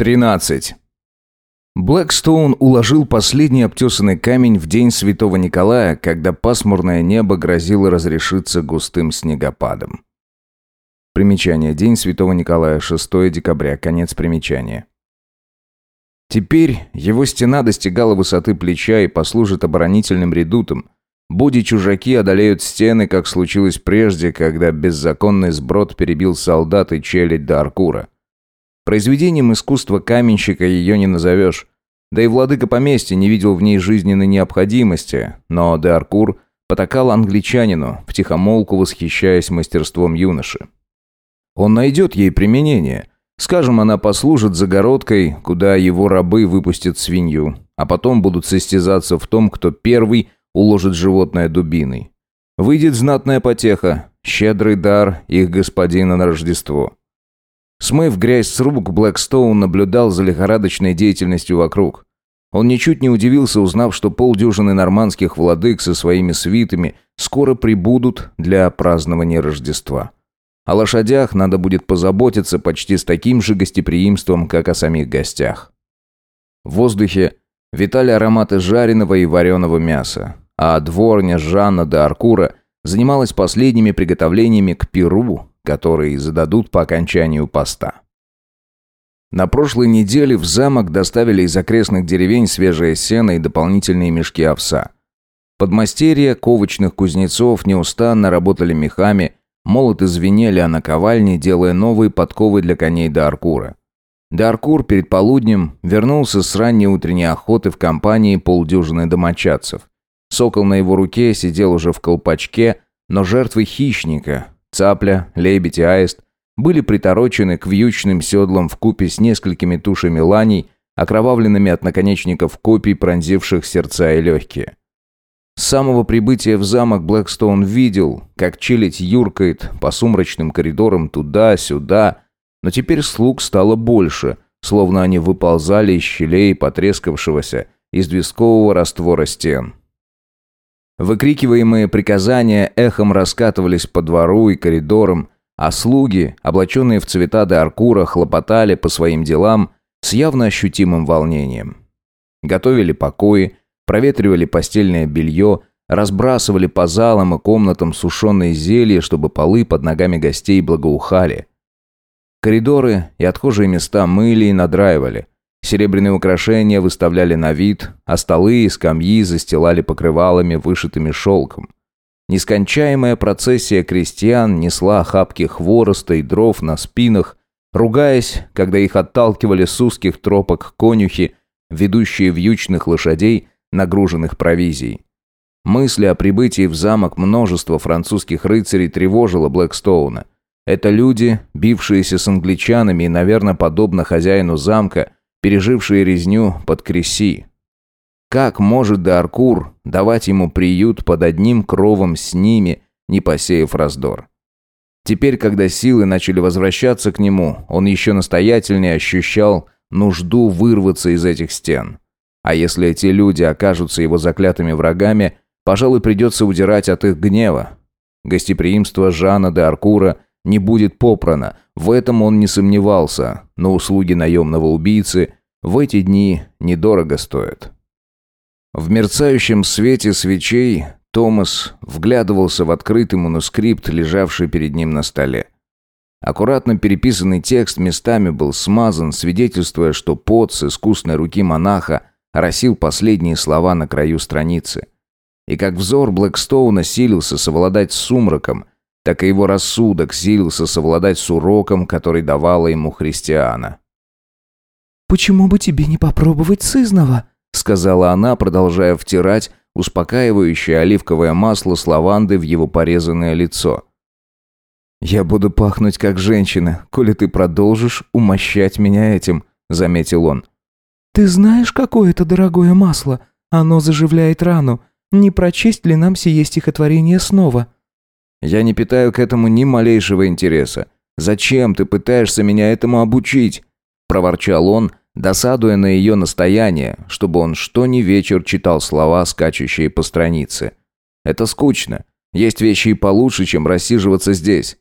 13. Блэкстоун уложил последний обтесанный камень в день Святого Николая, когда пасмурное небо грозило разрешиться густым снегопадом. Примечание. День Святого Николая, 6 декабря. Конец примечания. Теперь его стена достигала высоты плеча и послужит оборонительным редутом. Буди чужаки одолеют стены, как случилось прежде, когда беззаконный сброд перебил солдат и челядь до Аркура. Произведением искусства каменщика ее не назовешь. Да и владыка поместья не видел в ней жизненной необходимости, но де Аркур потакал англичанину, втихомолку восхищаясь мастерством юноши. Он найдет ей применение. Скажем, она послужит загородкой, куда его рабы выпустят свинью, а потом будут состязаться в том, кто первый уложит животное дубиной. Выйдет знатная потеха, щедрый дар их господина на Рождество. Смыв грязь с рук, Блэкстоун наблюдал за лихорадочной деятельностью вокруг. Он ничуть не удивился, узнав, что полдюжины нормандских владык со своими свитами скоро прибудут для празднования Рождества. О лошадях надо будет позаботиться почти с таким же гостеприимством, как о самих гостях. В воздухе витали ароматы жареного и вареного мяса, а дворня Жанна де Аркура занималась последними приготовлениями к пиру, которые зададут по окончанию поста. На прошлой неделе в замок доставили из окрестных деревень свежее сено и дополнительные мешки овса. Подмастерья ковочных кузнецов неустанно работали мехами, молоты звенели, а наковальне делая новые подковы для коней до Аркура. Даркур перед полуднем вернулся с ранней утренней охоты в компании полдюжины домочадцев. Сокол на его руке сидел уже в колпачке, но жертвы хищника, Цапля, лебедь и аист были приторочены к вьючным седлам в купе с несколькими тушами ланей, окровавленными от наконечников копий, пронзивших сердца и легкие. С самого прибытия в замок Блэкстоун видел, как челядь юркает по сумрачным коридорам туда-сюда, но теперь слуг стало больше, словно они выползали из щелей потрескавшегося известкового раствора стен. Выкрикиваемые приказания эхом раскатывались по двору и коридорам, а слуги, облаченные в цвета де Аркура, хлопотали по своим делам с явно ощутимым волнением. Готовили покои, проветривали постельное белье, разбрасывали по залам и комнатам сушеные зелья, чтобы полы под ногами гостей благоухали. Коридоры и отхожие места мыли и надраивали. Серебряные украшения выставляли на вид, а столы и скамьи застилали покрывалами, вышитыми шелком. Нескончаемая процессия крестьян несла охапки хвороста и дров на спинах, ругаясь, когда их отталкивали с узких тропок конюхи, ведущие вьючных лошадей, нагруженных провизией. Мысли о прибытии в замок множества французских рыцарей тревожило Блэкстоуна. Это люди, бившиеся с англичанами и, наверное, подобно хозяину замка, пережившие резню под Креси. Как может Даркур давать ему приют под одним кровом с ними, не посеяв раздор? Теперь, когда силы начали возвращаться к нему, он еще настоятельнее ощущал нужду вырваться из этих стен. А если эти люди окажутся его заклятыми врагами, пожалуй, придется удирать от их гнева. Гостеприимство Жана де Аркура – не будет попрано. В этом он не сомневался, но услуги наемного убийцы в эти дни недорого стоят. В мерцающем свете свечей Томас вглядывался в открытый манускрипт, лежавший перед ним на столе. Аккуратно переписанный текст местами был смазан, свидетельствуя, что пот с искусной руки монаха оросил последние слова на краю страницы. И как взор Блэкстоуна силился совладать с сумраком, так и его рассудок силился совладать с уроком, который давала ему христиана. «Почему бы тебе не попробовать сызнова?» сказала она, продолжая втирать успокаивающее оливковое масло с лаванды в его порезанное лицо. «Я буду пахнуть как женщина, коли ты продолжишь умощать меня этим», — заметил он. «Ты знаешь, какое это дорогое масло? Оно заживляет рану. Не прочесть ли нам сие стихотворение снова?» Я не питаю к этому ни малейшего интереса. Зачем ты пытаешься меня этому обучить?» Проворчал он, досадуя на ее настояние, чтобы он что ни вечер читал слова, скачущие по странице. «Это скучно. Есть вещи и получше, чем рассиживаться здесь».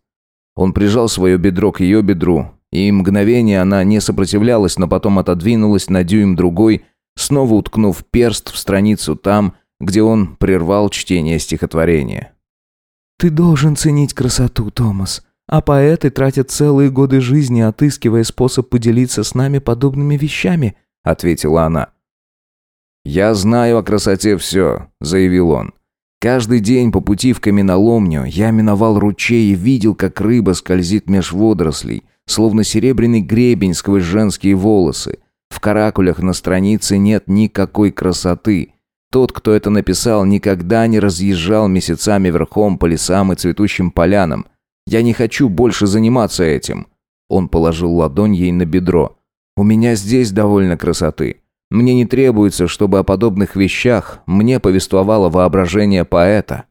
Он прижал свое бедро к ее бедру и мгновение она не сопротивлялась, но потом отодвинулась на дюйм другой, снова уткнув перст в страницу там, где он прервал чтение стихотворения. «Ты должен ценить красоту, Томас, а поэты тратят целые годы жизни, отыскивая способ поделиться с нами подобными вещами», — ответила она. «Я знаю о красоте все», — заявил он. «Каждый день по пути в каменоломню я миновал ручей и видел, как рыба скользит меж водорослей, словно серебряный гребень сквозь женские волосы. В каракулях на странице нет никакой красоты. Тот, кто это написал, никогда не разъезжал месяцами верхом по лесам и цветущим полянам. Я не хочу больше заниматься этим». Он положил ладонь ей на бедро. «У меня здесь довольно красоты. Мне не требуется, чтобы о подобных вещах мне повествовало воображение поэта».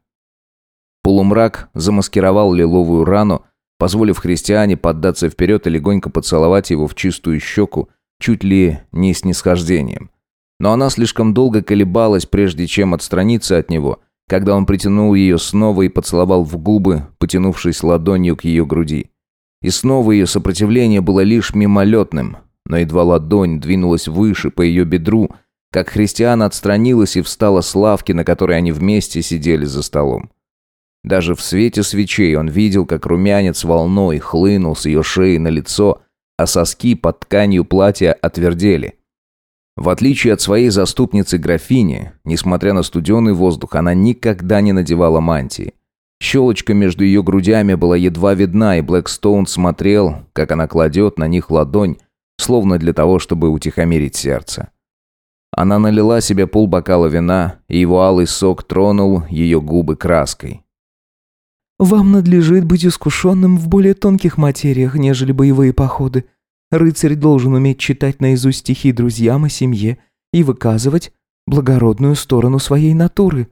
Полумрак замаскировал лиловую рану, позволив христиане поддаться вперед и легонько поцеловать его в чистую щеку, чуть ли не с нисхождением. Но она слишком долго колебалась, прежде чем отстраниться от него, когда он притянул ее снова и поцеловал в губы, потянувшись ладонью к ее груди. И снова ее сопротивление было лишь мимолетным, но едва ладонь двинулась выше по ее бедру, как христиан отстранилась и встала с лавки, на которой они вместе сидели за столом. Даже в свете свечей он видел, как румянец волной хлынул с ее шеи на лицо, а соски под тканью платья отвердели. В отличие от своей заступницы графини, несмотря на студеный воздух, она никогда не надевала мантии. Щелочка между ее грудями была едва видна, и Блэкстоун смотрел, как она кладет на них ладонь, словно для того, чтобы утихомирить сердце. Она налила себе полбокала вина, и его алый сок тронул ее губы краской. «Вам надлежит быть искушенным в более тонких материях, нежели боевые походы», Рыцарь должен уметь читать наизусть стихи друзьям и семье и выказывать благородную сторону своей натуры.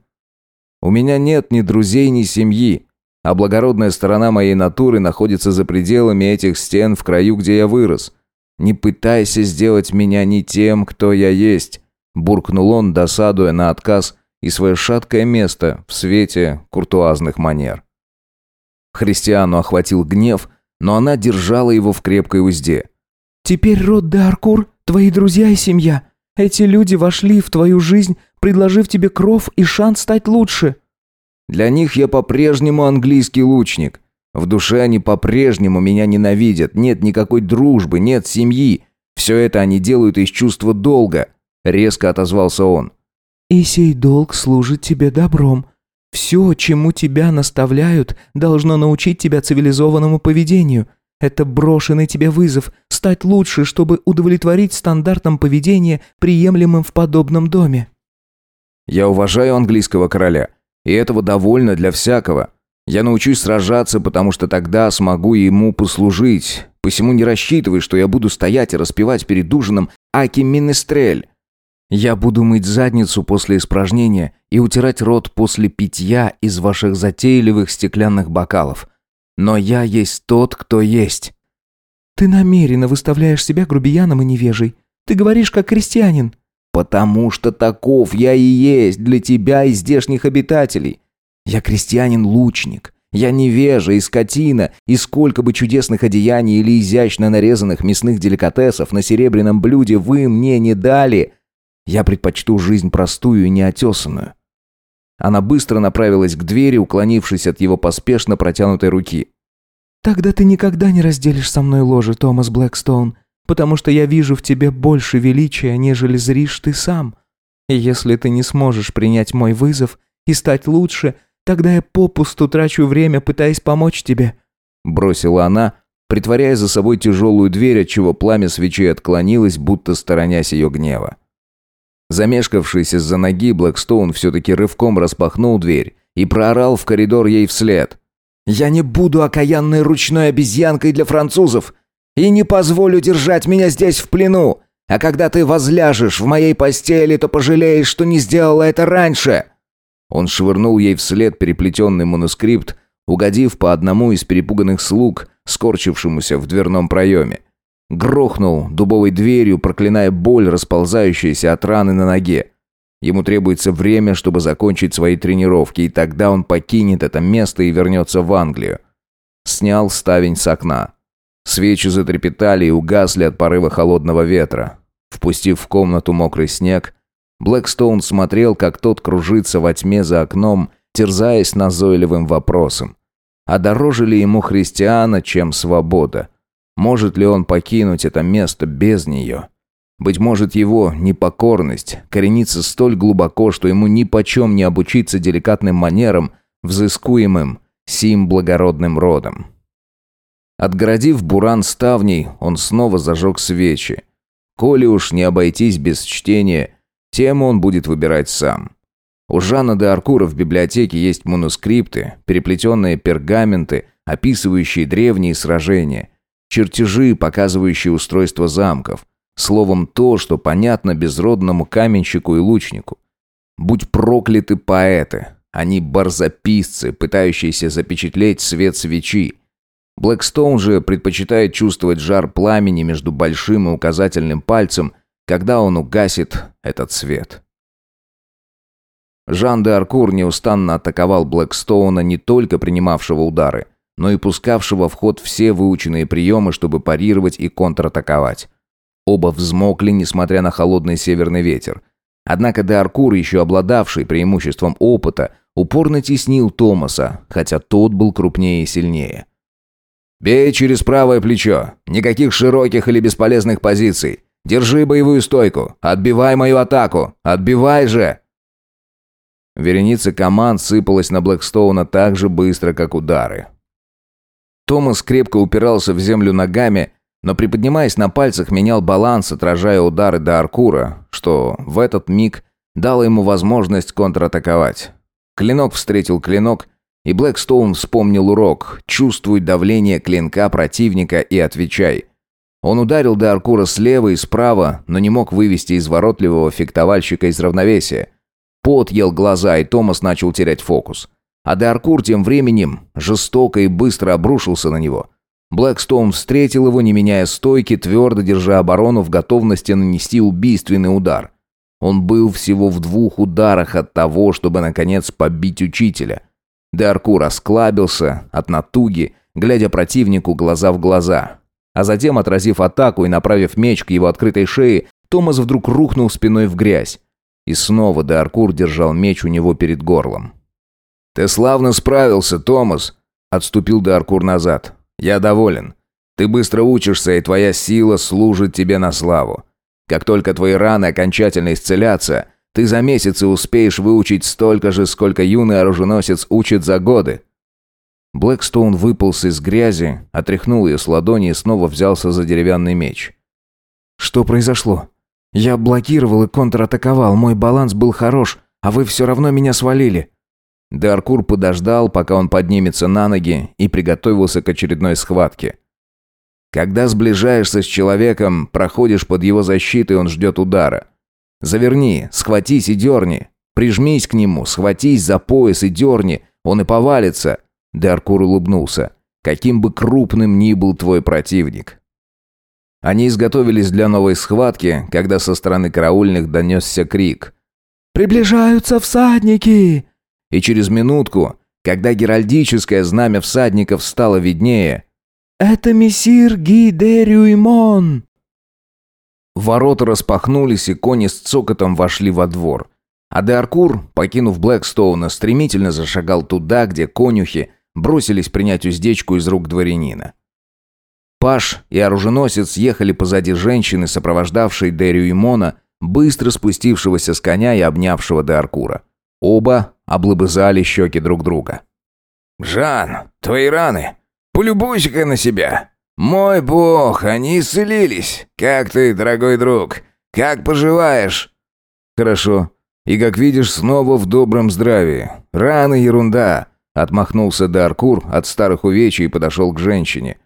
У меня нет ни друзей, ни семьи, а благородная сторона моей натуры находится за пределами этих стен в краю, где я вырос. Не пытайся сделать меня не тем, кто я есть, буркнул он, досадуя на отказ и свое шаткое место в свете куртуазных манер. Христиану охватил гнев, но она держала его в крепкой узде. Теперь род де Аркур – твои друзья и семья. Эти люди вошли в твою жизнь, предложив тебе кров и шанс стать лучше». «Для них я по-прежнему английский лучник. В душе они по-прежнему меня ненавидят. Нет никакой дружбы, нет семьи. Все это они делают из чувства долга», – резко отозвался он. «И сей долг служит тебе добром. Все, чему тебя наставляют, должно научить тебя цивилизованному поведению». Это брошенный тебе вызов – стать лучше, чтобы удовлетворить стандартам поведения, приемлемым в подобном доме. Я уважаю английского короля, и этого довольно для всякого. Я научусь сражаться, потому что тогда смогу ему послужить. Посему не рассчитывай, что я буду стоять и распевать перед ужином «Аки Минестрель». Я буду мыть задницу после испражнения и утирать рот после питья из ваших затейливых стеклянных бокалов – но я есть тот, кто есть». «Ты намеренно выставляешь себя грубияном и невежей. Ты говоришь как крестьянин». «Потому что таков я и есть для тебя и здешних обитателей. Я крестьянин-лучник». Я невежа и скотина, и сколько бы чудесных одеяний или изящно нарезанных мясных деликатесов на серебряном блюде вы мне не дали. Я предпочту жизнь простую и неотесанную. Она быстро направилась к двери, уклонившись от его поспешно протянутой руки. «Тогда ты никогда не разделишь со мной ложе, Томас Блэкстоун, потому что я вижу в тебе больше величия, нежели зришь ты сам. И если ты не сможешь принять мой вызов и стать лучше, тогда я попусту трачу время, пытаясь помочь тебе», бросила она, притворяя за собой тяжелую дверь, отчего пламя свечи отклонилось, будто сторонясь ее гнева. Замешкавшись из-за ноги, Блэкстоун все-таки рывком распахнул дверь и проорал в коридор ей вслед. «Я не буду окаянной ручной обезьянкой для французов и не позволю держать меня здесь в плену, а когда ты возляжешь в моей постели, то пожалеешь, что не сделала это раньше!» Он швырнул ей вслед переплетенный манускрипт, угодив по одному из перепуганных слуг, скорчившемуся в дверном проеме. Грохнул дубовой дверью, проклиная боль, расползающаяся от раны на ноге. Ему требуется время, чтобы закончить свои тренировки, и тогда он покинет это место и вернется в Англию. Снял ставень с окна. Свечи затрепетали и угасли от порыва холодного ветра. Впустив в комнату мокрый снег, Блэкстоун смотрел, как тот кружится во тьме за окном, терзаясь назойливым вопросом. А дороже ли ему христиана, чем свобода? Может ли он покинуть это место без нее? Быть может, его непокорность коренится столь глубоко, что ему ни почем не обучиться деликатным манерам, взыскуемым сим благородным родом. Отгородив буран ставней, он снова зажег свечи. Коли уж не обойтись без чтения, тему он будет выбирать сам. У Жана де Аркура в библиотеке есть манускрипты, переплетенные пергаменты, описывающие древние сражения, чертежи, показывающие устройство замков, словом, то, что понятно безродному каменщику и лучнику. Будь прокляты поэты, они барзаписцы, пытающиеся запечатлеть свет свечи. Блэкстоун же предпочитает чувствовать жар пламени между большим и указательным пальцем, когда он угасит этот свет. Жан де Аркур неустанно атаковал Блэкстоуна не только принимавшего удары, но и пускавшего в ход все выученные приемы, чтобы парировать и контратаковать. Оба взмокли, несмотря на холодный северный ветер. Однако де еще обладавший преимуществом опыта, упорно теснил Томаса, хотя тот был крупнее и сильнее. «Бей через правое плечо. Никаких широких или бесполезных позиций. Держи боевую стойку. Отбивай мою атаку. Отбивай же!» Вереница команд сыпалась на Блэкстоуна так же быстро, как удары. Томас крепко упирался в землю ногами, но приподнимаясь на пальцах, менял баланс, отражая удары до Аркура, что в этот миг дало ему возможность контратаковать. Клинок встретил клинок, и Блэкстоун вспомнил урок «Чувствуй давление клинка противника и отвечай». Он ударил до Аркура слева и справа, но не мог вывести изворотливого фехтовальщика из равновесия. Пот ел глаза, и Томас начал терять фокус. А Деаркур тем временем жестоко и быстро обрушился на него. Блэкстоун встретил его, не меняя стойки, твердо держа оборону в готовности нанести убийственный удар. Он был всего в двух ударах от того, чтобы, наконец, побить учителя. Деарку расклабился от натуги, глядя противнику глаза в глаза. А затем, отразив атаку и направив меч к его открытой шее, Томас вдруг рухнул спиной в грязь. И снова Деаркур держал меч у него перед горлом. «Ты славно справился, Томас!» Отступил Деаркур назад. «Я доволен. Ты быстро учишься, и твоя сила служит тебе на славу. Как только твои раны окончательно исцелятся, ты за месяцы успеешь выучить столько же, сколько юный оруженосец учит за годы». Блэкстоун выполз из грязи, отряхнул ее с ладони и снова взялся за деревянный меч. «Что произошло? Я блокировал и контратаковал, мой баланс был хорош, а вы все равно меня свалили». Даркур подождал, пока он поднимется на ноги, и приготовился к очередной схватке. Когда сближаешься с человеком, проходишь под его защитой, он ждет удара. Заверни, схватись и дерни. Прижмись к нему, схватись за пояс и дерни, он и повалится. Даркур улыбнулся. Каким бы крупным ни был твой противник. Они изготовились для новой схватки, когда со стороны караульных донесся крик. «Приближаются всадники!» И через минутку, когда геральдическое знамя всадников стало виднее, «Это мессир Ги де Рюймон!» Ворота распахнулись, и кони с цокотом вошли во двор. А Деаркур, покинув Блэкстоуна, стремительно зашагал туда, где конюхи бросились принять уздечку из рук дворянина. Паш и оруженосец ехали позади женщины, сопровождавшей Дерю Имона, быстро спустившегося с коня и обнявшего Деаркура. Оба облобызали щеки друг друга. «Жан, твои раны! Полюбуйся-ка на себя! «Мой бог, они исцелились! Как ты, дорогой друг? Как поживаешь?» «Хорошо. И, как видишь, снова в добром здравии. Рано ерунда!» Отмахнулся Даркур от старых увечий и подошел к женщине.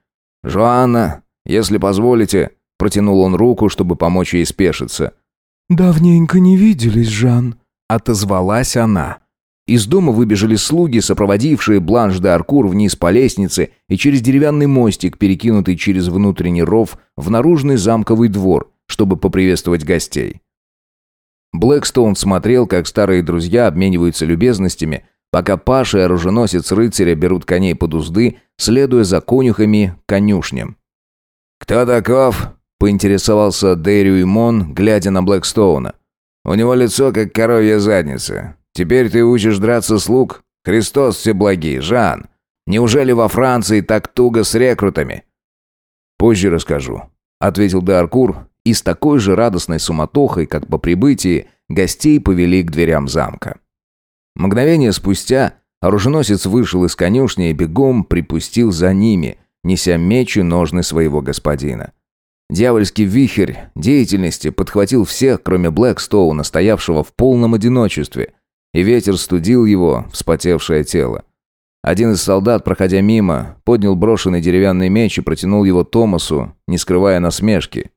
«Жоанна, если позволите...» Протянул он руку, чтобы помочь ей спешиться. «Давненько не виделись, Жан», — отозвалась она. Из дома выбежали слуги, сопроводившие Бланш де Аркур вниз по лестнице и через деревянный мостик, перекинутый через внутренний ров, в наружный замковый двор, чтобы поприветствовать гостей. Блэкстоун смотрел, как старые друзья обмениваются любезностями, пока Паша и оруженосец рыцаря берут коней под узды, следуя за конюхами конюшням. «Кто таков?» – поинтересовался Дэрю Имон, глядя на Блэкстоуна. «У него лицо, как коровья задница. Теперь ты учишь драться с лук? Христос всеблагий, Жан. Неужели во Франции так туго с рекрутами?» «Позже расскажу», – ответил Даркур, и с такой же радостной суматохой, как по прибытии, гостей повели к дверям замка. Мгновение спустя оруженосец вышел из конюшни и бегом припустил за ними, неся меч и ножны своего господина. Дьявольский вихрь деятельности подхватил всех, кроме Блэкстоуна, стоявшего в полном одиночестве, и ветер студил его вспотевшее тело. Один из солдат, проходя мимо, поднял брошенный деревянный меч и протянул его Томасу, не скрывая насмешки.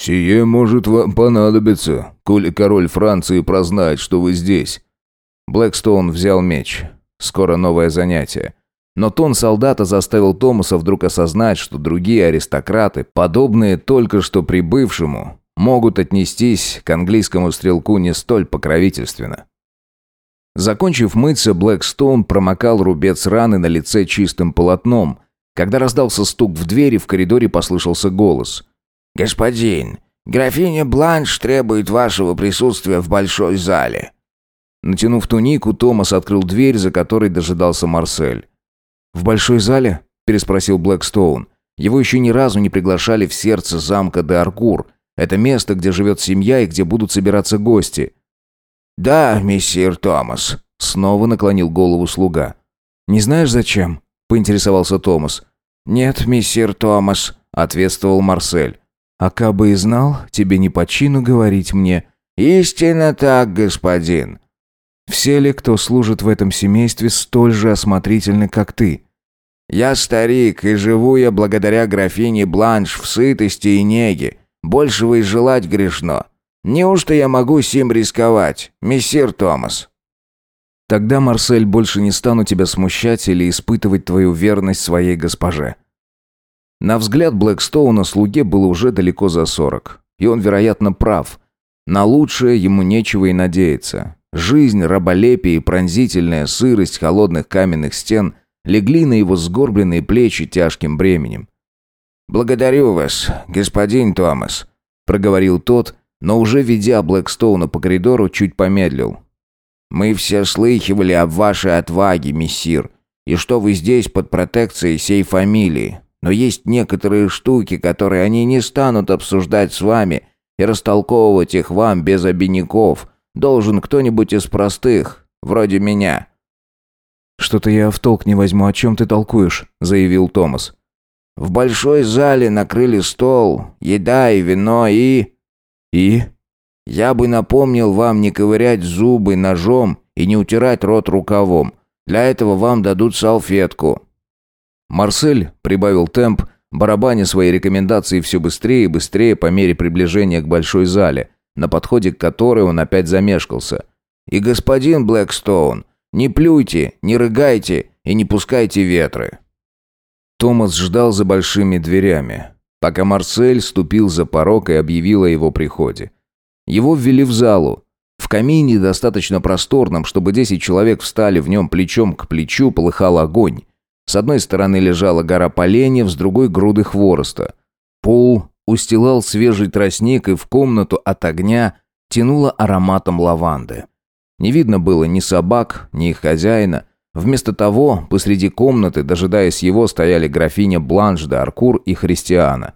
«Сие может вам понадобиться, коли король Франции прознает, что вы здесь». Блэкстоун взял меч. Скоро новое занятие. Но тон солдата заставил Томаса вдруг осознать, что другие аристократы, подобные только что прибывшему, могут отнестись к английскому стрелку не столь покровительственно. Закончив мыться, Блэкстоун промокал рубец раны на лице чистым полотном. Когда раздался стук в двери, в коридоре послышался голос. «Господин, графиня Бланш требует вашего присутствия в большой зале». Натянув тунику, Томас открыл дверь, за которой дожидался Марсель. «В большой зале?» – переспросил Блэкстоун. Его еще ни разу не приглашали в сердце замка де Аркур. Это место, где живет семья и где будут собираться гости. «Да, мессир Томас», — снова наклонил голову слуга. «Не знаешь, зачем?» — поинтересовался Томас. «Нет, мессир Томас», — ответствовал Марсель. «А кабы и знал, тебе не по чину говорить мне». «Истинно так, господин». «Все ли, кто служит в этом семействе, столь же осмотрительны, как ты?» «Я старик, и живу я благодаря графине Бланш в сытости и неге. Большего и желать грешно. Неужто я могу сим рисковать, мессир Томас?» «Тогда, Марсель, больше не стану тебя смущать или испытывать твою верность своей госпоже». На взгляд Блэкстоуна слуге было уже далеко за сорок, и он, вероятно, прав. На лучшее ему нечего и надеяться. Жизнь, раболепие и пронзительная сырость холодных каменных стен легли на его сгорбленные плечи тяжким бременем. «Благодарю вас, господин Томас», — проговорил тот, но уже ведя Блэкстоуна по коридору, чуть помедлил. «Мы все слыхивали об вашей отваге, мессир, и что вы здесь под протекцией сей фамилии. Но есть некоторые штуки, которые они не станут обсуждать с вами и растолковывать их вам без обиняков. Должен кто-нибудь из простых, вроде меня». «Что-то я в толк не возьму, о чем ты толкуешь», — заявил Томас. «В большой зале накрыли стол, еда и вино и...» «И?» «Я бы напомнил вам не ковырять зубы ножом и не утирать рот рукавом. Для этого вам дадут салфетку». Марсель прибавил темп, барабаня свои рекомендации все быстрее и быстрее по мере приближения к большой зале, на подходе к которой он опять замешкался. «И господин Блэкстоун, не плюйте, не рыгайте и не пускайте ветры». Томас ждал за большими дверями пока Марсель ступил за порог и объявил о его приходе. Его ввели в залу. В камине, достаточно просторном, чтобы десять человек встали в нем плечом к плечу, полыхал огонь. С одной стороны лежала гора поленьев, с другой — груды хвороста. Пол устилал свежий тростник, и в комнату от огня тянуло ароматом лаванды. Не видно было ни собак, ни их хозяина. Вместо того, посреди комнаты, дожидаясь его, стояли графиня Бланш де Аркур и Христиана.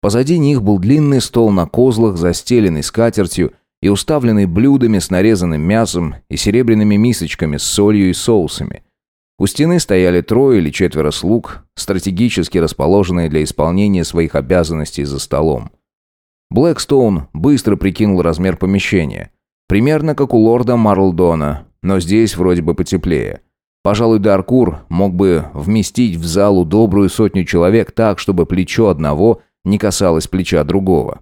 Позади них был длинный стол на козлах, застеленный скатертью и уставленный блюдами с нарезанным мясом и серебряными мисочками с солью и соусами. У стены стояли трое или четверо слуг, стратегически расположенные для исполнения своих обязанностей за столом. Блэкстоун быстро прикинул размер помещения. Примерно как у лорда Марлдона, но здесь вроде бы потеплее. Пожалуй, Даркур мог бы вместить в залу добрую сотню человек так, чтобы плечо одного не касалось плеча другого.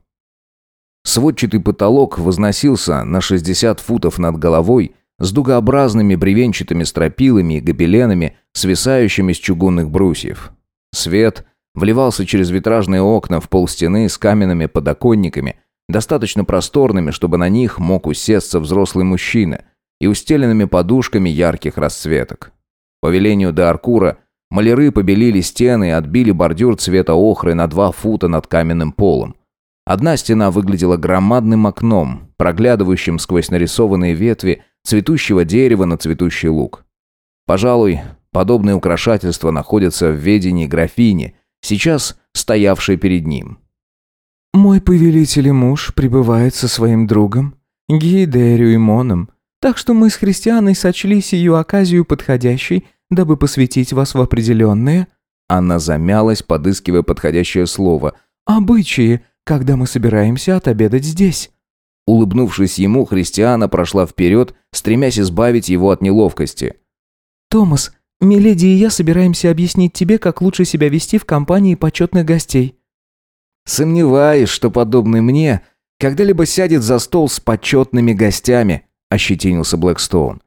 Сводчатый потолок возносился на 60 футов над головой с дугообразными бревенчатыми стропилами и гобеленами, свисающими с чугунных брусьев. Свет вливался через витражные окна в полстены с каменными подоконниками, достаточно просторными, чтобы на них мог усесться взрослый мужчина – и устеленными подушками ярких расцветок. По велению Д'Аркура Маляры побелили стены и отбили бордюр цвета охры на два фута над каменным полом. Одна стена выглядела громадным окном, проглядывающим сквозь нарисованные ветви цветущего дерева на цветущий луг. Пожалуй, подобные украшательства находятся в ведении графини, сейчас стоявшей перед ним. «Мой повелитель и муж пребывает со своим другом, Гиедерю и Моном, так что мы с христианой сочли сию оказию подходящей, дабы посвятить вас в определенные...» Она замялась, подыскивая подходящее слово. «Обычаи, когда мы собираемся отобедать здесь». Улыбнувшись ему, Христиана прошла вперед, стремясь избавить его от неловкости. «Томас, Миледи и я собираемся объяснить тебе, как лучше себя вести в компании почетных гостей». «Сомневаюсь, что подобный мне когда-либо сядет за стол с почетными гостями», – ощетинился Блэкстоун.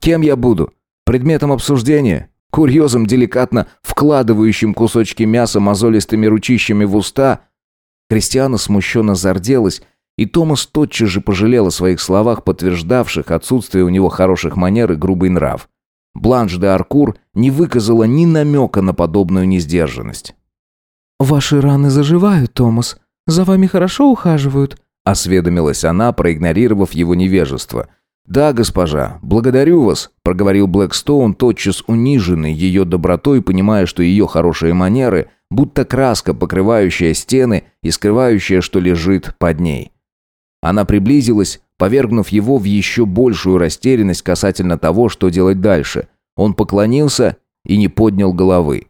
«Кем я буду? Предметом обсуждения? Курьезом, деликатно вкладывающим кусочки мяса мозолистыми ручищами в уста?» Кристиана смущенно зарделась, и Томас тотчас же пожалел о своих словах, подтверждавших отсутствие у него хороших манер и грубый нрав. Бланш де Аркур не выказала ни намека на подобную несдержанность. «Ваши раны заживают, Томас. За вами хорошо ухаживают?» – осведомилась она, проигнорировав его невежество. «Да, госпожа, благодарю вас», – проговорил Блэкстоун, тотчас униженный ее добротой, понимая, что ее хорошие манеры, будто краска, покрывающая стены и скрывающая, что лежит под ней. Она приблизилась, повергнув его в еще большую растерянность касательно того, что делать дальше. Он поклонился и не поднял головы.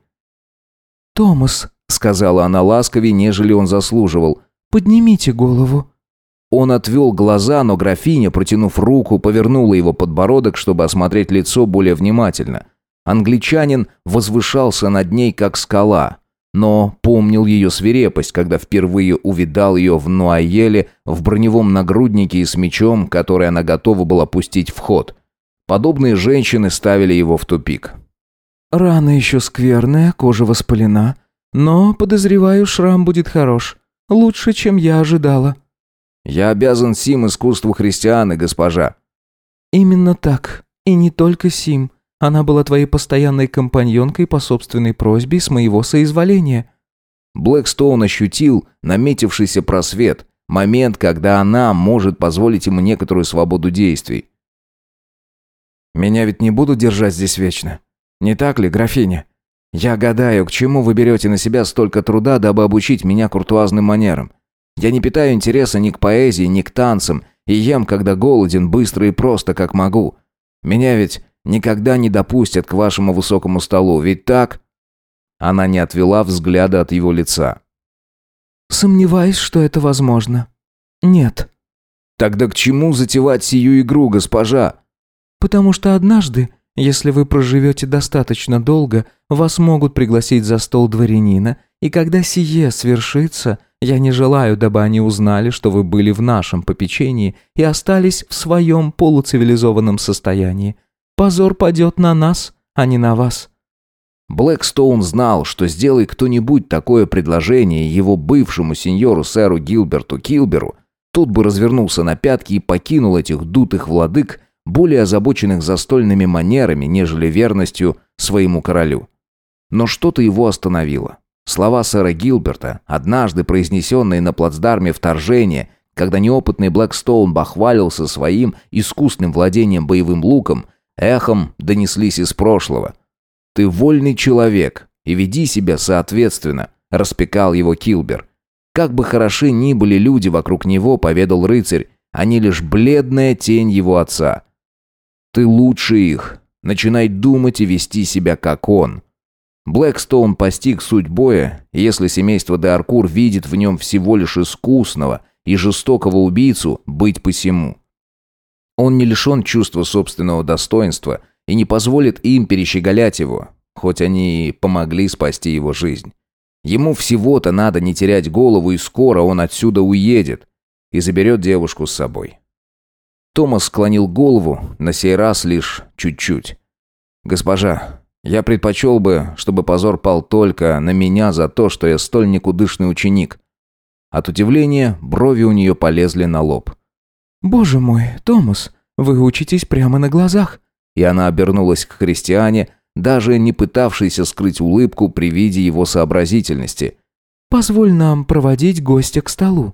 «Томас», — сказала она ласковее, нежели он заслуживал, — «поднимите голову». Он отвел глаза, но графиня, протянув руку, повернула его подбородок, чтобы осмотреть лицо более внимательно. Англичанин возвышался над ней, как скала но помнил ее свирепость, когда впервые увидал ее в Нуаеле в броневом нагруднике и с мечом, который она готова была пустить в ход. Подобные женщины ставили его в тупик. «Рана еще скверная, кожа воспалена, но, подозреваю, шрам будет хорош. Лучше, чем я ожидала». «Я обязан сим искусству христианы, госпожа». «Именно так, и не только сим. Она была твоей постоянной компаньонкой по собственной просьбе с моего соизволения». Блэкстоун ощутил наметившийся просвет, момент, когда она может позволить ему некоторую свободу действий. «Меня ведь не будут держать здесь вечно. Не так ли, графиня? Я гадаю, к чему вы берете на себя столько труда, дабы обучить меня куртуазным манерам. Я не питаю интереса ни к поэзии, ни к танцам, и ем, когда голоден, быстро и просто, как могу. Меня ведь никогда не допустят к вашему высокому столу, ведь так?» Она не отвела взгляда от его лица. «Сомневаюсь, что это возможно. Нет». «Тогда к чему затевать сию игру, госпожа?» «Потому что однажды, если вы проживете достаточно долго, вас могут пригласить за стол дворянина, и когда сие свершится, я не желаю, дабы они узнали, что вы были в нашем попечении и остались в своем полуцивилизованном состоянии. Позор падет на нас, а не на вас». Блэкстоун знал, что сделай кто-нибудь такое предложение его бывшему сеньору сэру Гилберту Килберу, тот бы развернулся на пятки и покинул этих дутых владык, более озабоченных застольными манерами, нежели верностью своему королю. Но что-то его остановило. Слова сэра Гилберта, однажды произнесенные на плацдарме вторжения, когда неопытный Блэкстоун бахвалился своим искусным владением боевым луком – эхом донеслись из прошлого. «Ты вольный человек, и веди себя соответственно», – распекал его Килбер. Как бы хороши ни были люди вокруг него, поведал рыцарь, они лишь бледная тень его отца. Ты лучше их. Начинай думать и вести себя как он. Блэкстоун постиг суть боя, и если семейство де Аркур видит в нем всего лишь искусного и жестокого убийцу, быть посему. Он не лишен чувства собственного достоинства и не позволит им перещеголять его, хоть они и помогли спасти его жизнь. Ему всего-то надо не терять голову, и скоро он отсюда уедет и заберет девушку с собой. Томас склонил голову, на сей раз лишь чуть-чуть. «Госпожа, я предпочел бы, чтобы позор пал только на меня за то, что я столь никудышный ученик». От удивления брови у нее полезли на лоб. «Боже мой, Томас, вы учитесь прямо на глазах!» И она обернулась к христиане, даже не пытавшийся скрыть улыбку при виде его сообразительности. «Позволь нам проводить гостя к столу».